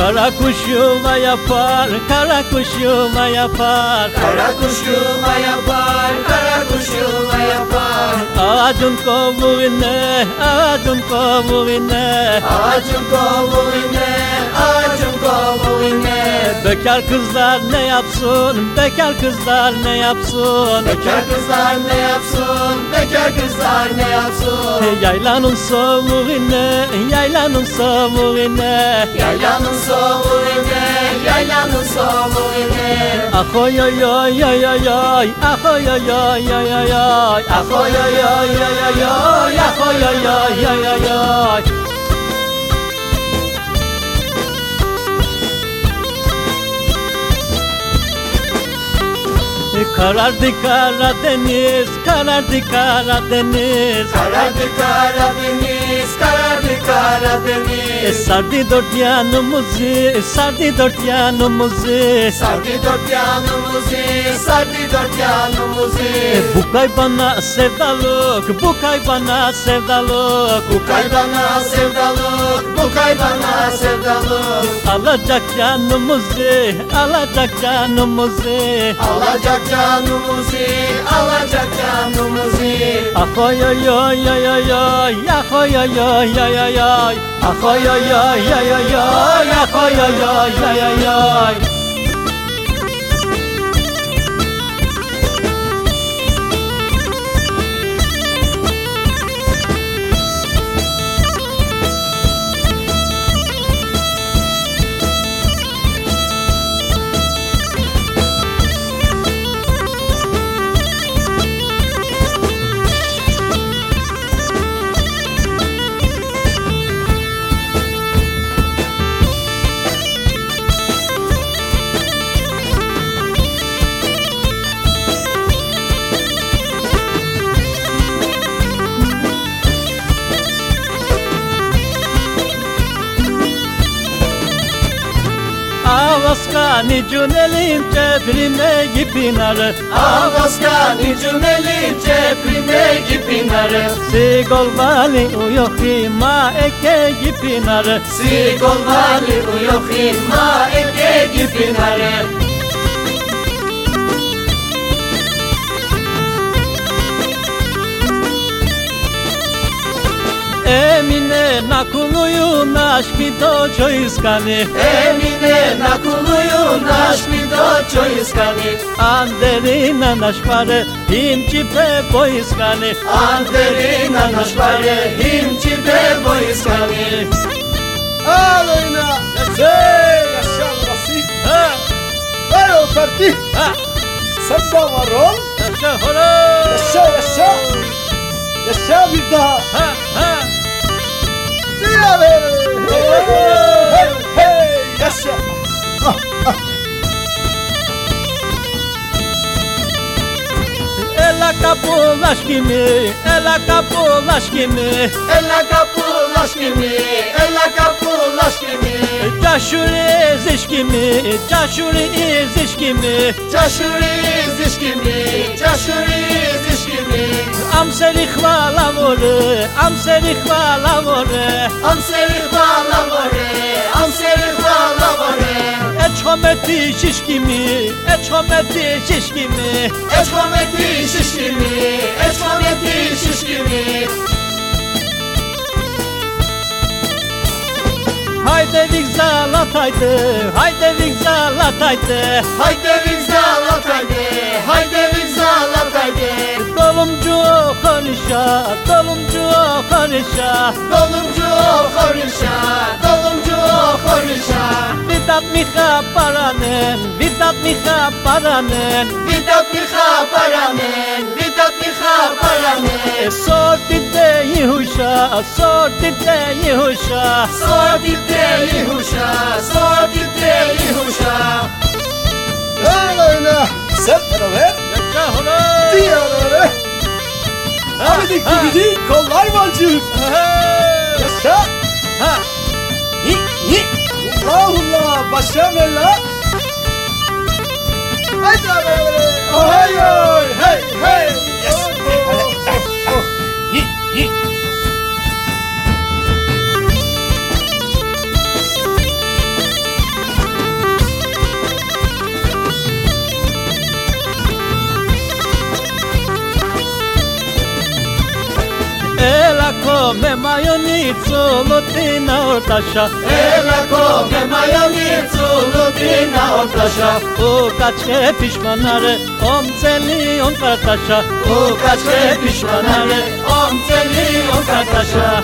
Kara kuş yuva yapar, kara kuş yuva yapar. Kara kuş yuva yapar, kara kuş yuva yapar. Ağacın kovuğuna, ağacın kovuğuna Ağacın kovuğuna, ağacın kovuğuna Bekar kızlar ne yapsın, bekar kızlar ne yapsın? Bekar kızlar ne yapsın, bekar kızlar ne yapsın Yaylanun somurine Yaylanun somurine Yaylanun somurine Yaylanun somurine Ahoy ay ay ay ay Ahoy ay ay ay ay Ahoy ay ay ay ay Ahoy ay ay ay ay Karardı Karadeniz, karardı Karadeniz Karardı Karadeniz, karardı Karadeniz E, Sardı dört yanımızı, sardı dört yanımızı Sardı dört yanımızı, sardı dört yanımızı E, Bu kay bana sevdalık, bu kay bana sevdalık Bu kaybana sevdalık, bu kaybana sevdalık Alacak canımızı, alacak canımızı Alacak canımızı, alacak canımızı Ah oy oy oy oy oy oy Ah oy oy oy oy oy oy Ah oy oy oy oy oy oy Ah oy oy oy oy oy oy Avaskani cünelin cebrime gipinarı Avaskani cümeli ceprime gipinarı Sigol vali uyoki ma eke gipinarı Sigol vali uyoki ma eke gipinarı Emine nakuluyu naşki doço iskani Emine nakuluyu naš mi doćo iskani Anderina našpare himči pe boiskani Anderina naš pare himči bebo iskani Aleyna! Hey, yaşa burası! Ha Hey o parti! ha Sen de var ol! Yaşa holo Yaşa yaşa! Yaşa bir daha! Ha ha よっしゃああ Έλα καπούλα σκηνή, έλα καπούλα σκηνή Έλα καπούλα σκηνή, έλα καπούλα σκηνή Κι σου ρε Caşuri ziş kimi? Çaşuri ziş kimi? Çaşuri ziş kimi? Amseri hvala vore vore Amseri hvala vore Amseri hvala vore Eçhometi şiş kimi? Eçhometi şiş kimi? Eçkometi şiş kimi? Eçkometi şiş kimi Haydi vigzalat haydi Haydi vigzalat haydi Haydi vigzalat haydi vigzalat haydi Dolumcu konuşa Dolumcu konuşa. Dolumcu konuşa Dolumcu konuşa. Vidat miha paranın Vidat miha paranın. Vidat miha paramen Vidat yihuşa Sorti de yihuşa Sorti deli huşa Sorti deli huşa Aleyna! Sen beraber! Yaşa holo Diğer Hadi gidi kollar balcık! Yaşa! Ha Hi hi! Allahullah! Başa ver la! Haydi! Hay hay! Hey hey! 你 come maionizzo lutina ortaşa Ela come maionizzo lutina ortaşa O kaçke pişmanları om celi on kartaşa O kaçke pişmanları om celi on kartaşa